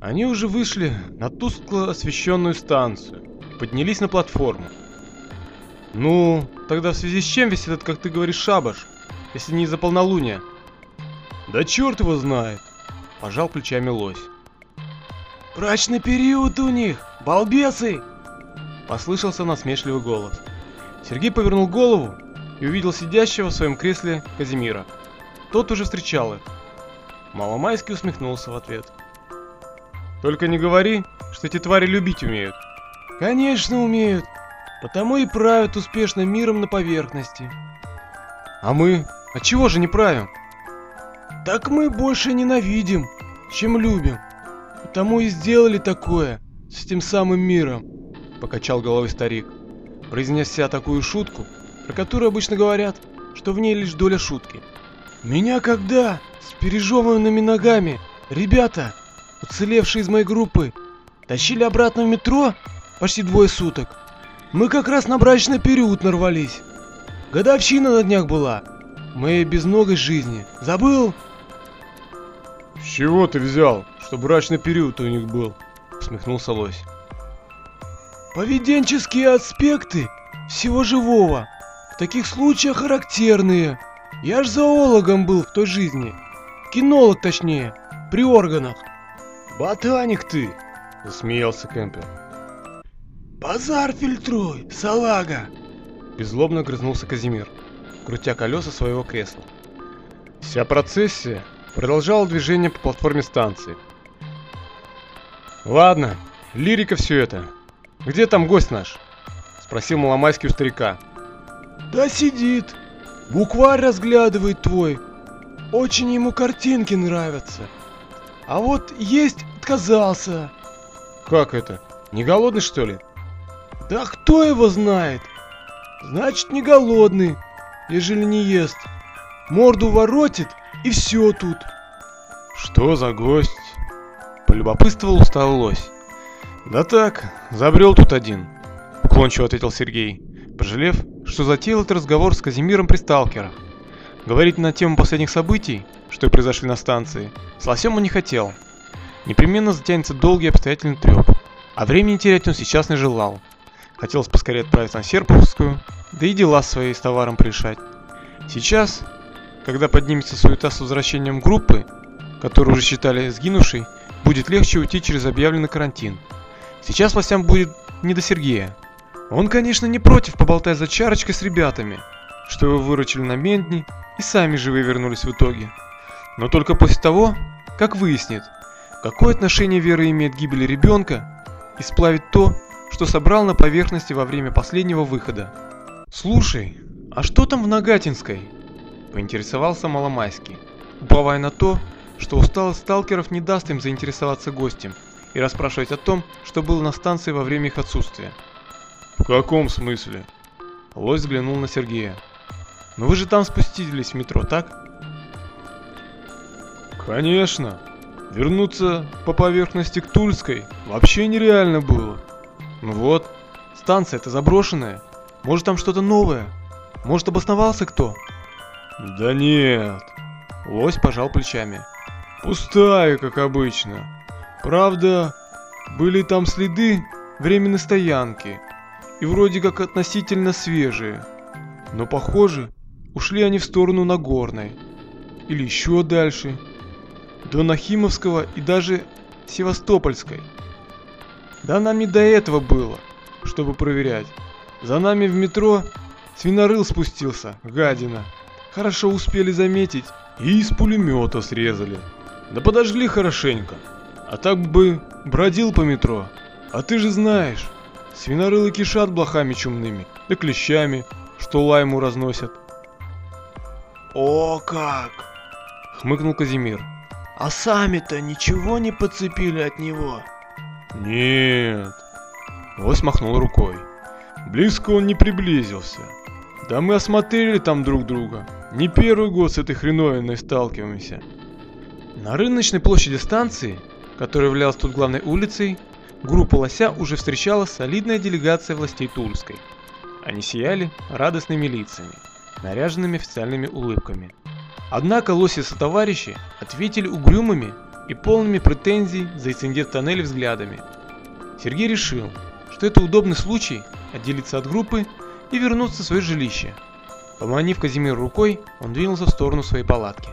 Они уже вышли на тускло освещенную станцию, поднялись на платформу. Ну, тогда в связи с чем весь этот, как ты говоришь, шабаш, если не из-за полнолуния? Да черт его знает, пожал плечами лось. Брачный период у них, балбесы! Послышался насмешливый голос. Сергей повернул голову и увидел сидящего в своем кресле Казимира. Тот уже встречал их. Маломайский усмехнулся в ответ. Только не говори, что эти твари любить умеют. Конечно умеют, потому и правят успешно миром на поверхности. А мы? А чего же не правим? Так мы больше ненавидим, чем любим. Потому и сделали такое с тем самым миром, покачал головой старик, произнеся такую шутку, про которую обычно говорят, что в ней лишь доля шутки. Меня когда с пережеванными ногами ребята уцелевшие из моей группы, тащили обратно в метро почти двое суток. Мы как раз на брачный период нарвались. Годовщина на днях была. Моей безногой жизни. Забыл? С чего ты взял, что брачный период у них был? Усмехнулся лось. Поведенческие аспекты всего живого. В таких случаях характерные. Я ж зоологом был в той жизни. Кинолог точнее, при органах. «Ботаник ты!» – засмеялся Кемпер. «Базар фильтруй, салага!» Беззлобно грызнулся Казимир, крутя колеса своего кресла. Вся процессия продолжала движение по платформе станции. «Ладно, лирика все это. Где там гость наш?» – спросил Маломайский у старика. «Да сидит. Букварь разглядывает твой. Очень ему картинки нравятся. А вот есть отказался. Как это? Не голодный что ли? Да кто его знает? Значит не голодный, ежели не ест. Морду воротит и все тут. Что за гость? Полюбопытствовал усталый лось. Да так, забрел тут один. Уклончиво ответил Сергей, пожалев, что затеял этот разговор с Казимиром при сталкерах. Говорить на тему последних событий, что произошли на станции, с лосем он не хотел. Непременно затянется долгий обстоятельный треп. А времени терять он сейчас не желал. Хотелось поскорее отправиться на Серпуховскую, да и дела свои с товаром пришать. Сейчас, когда поднимется суета с возвращением группы, которую уже считали сгинувшей, будет легче уйти через объявленный карантин. Сейчас властям будет не до Сергея. Он, конечно, не против поболтать за чарочкой с ребятами, что его выручили на Мендни и сами живые вернулись в итоге. Но только после того, как выяснит, Какое отношение Вера имеет к гибели ребенка и сплавить то, что собрал на поверхности во время последнего выхода? «Слушай, а что там в Нагатинской?» – поинтересовался Маломайский, уповая на то, что усталость сталкеров не даст им заинтересоваться гостем и расспрашивать о том, что было на станции во время их отсутствия. «В каком смысле?» Лось взглянул на Сергея. «Но вы же там спустились в метро, так?» «Конечно!» Вернуться по поверхности к Тульской вообще нереально было. Ну вот, станция-то заброшенная. Может там что-то новое? Может обосновался кто? Да нет. Лось пожал плечами. Пустая, как обычно. Правда, были там следы временной стоянки. И вроде как относительно свежие. Но похоже, ушли они в сторону Нагорной. Или еще дальше до Нахимовского и даже Севастопольской. Да нам не до этого было, чтобы проверять. За нами в метро свинорыл спустился, гадина. Хорошо успели заметить и из пулемета срезали. Да подожгли хорошенько. А так бы бродил по метро. А ты же знаешь, свинорылы кишат блохами чумными, да клещами, что лайму разносят. О как! Хмыкнул Казимир. А сами-то ничего не подцепили от него? Нет. Вось махнул рукой. Близко он не приблизился. Да мы осмотрели там друг друга. Не первый год с этой хреновиной сталкиваемся. На рыночной площади станции, которая являлась тут главной улицей, группа лося уже встречала солидная делегация властей Тульской. Они сияли радостными лицами, наряженными официальными улыбками. Однако лоси со товарищи ответили угрюмыми и полными претензий за инцидент в тоннеле взглядами. Сергей решил, что это удобный случай отделиться от группы и вернуться в свое жилище. Поманив Казимир рукой, он двинулся в сторону своей палатки.